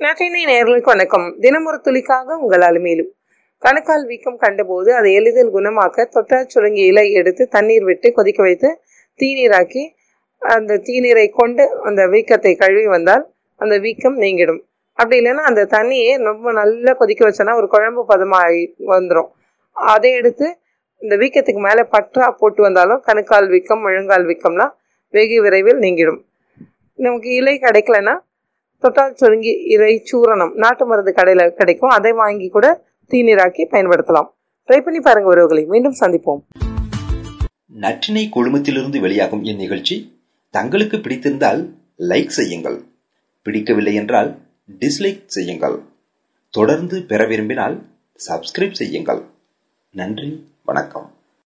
நாட்டினை நேர்களுக்கு வணக்கம். தினமொரு துளிக்காக உங்கள் அலுமையிலும். கணுக்கால் வீக்கம் கண்டபோது அதை எளிதில் குணமாக்க தொட்டால் சுருங்கிய இலை எடுத்து தண்ணீர் விட்டு கொதிக்க வைத்து தீநீராக்கி அந்த தீநீரை கொண்டு அந்த வீக்கத்தை கழுவி வந்தால் அந்த வீக்கம் நீங்கிடும். அப்படி இல்லைன்னா அந்த தண்ணியை ரொம்ப நல்லா கொதிக்க வச்சோன்னா ஒரு குழம்பு பதமாக வந்துடும் அதை எடுத்து இந்த வீக்கத்துக்கு மேலே பற்றா போட்டு வந்தாலும் கணுக்கால் வீக்கம் முழங்கால் வீக்கம்லாம் வெகு விரைவில் நீங்கிடும். நமக்கு இலை கிடைக்கலன்னா தொட்டால் சுருங்கி இறை சூரணம் நாட்டு மருந்து கடையில் கிடைக்கும். அதை வாங்கி கூட தீநீராக்கி பயன்படுத்தலாம். ட்ரை பண்ணி பாருங்க உறவுகளை. மீண்டும் சந்திப்போம். நற்றினை குழுமத்திலிருந்து வெளியாகும் இந்நிகழ்ச்சி தங்களுக்கு பிடித்திருந்தால் லைக் செய்யுங்கள். பிடிக்கவில்லை என்றால் டிஸ்லைக் செய்யுங்கள். தொடர்ந்து பெற விரும்பினால் சப்ஸ்கிரைப் செய்யுங்கள். நன்றி வணக்கம்.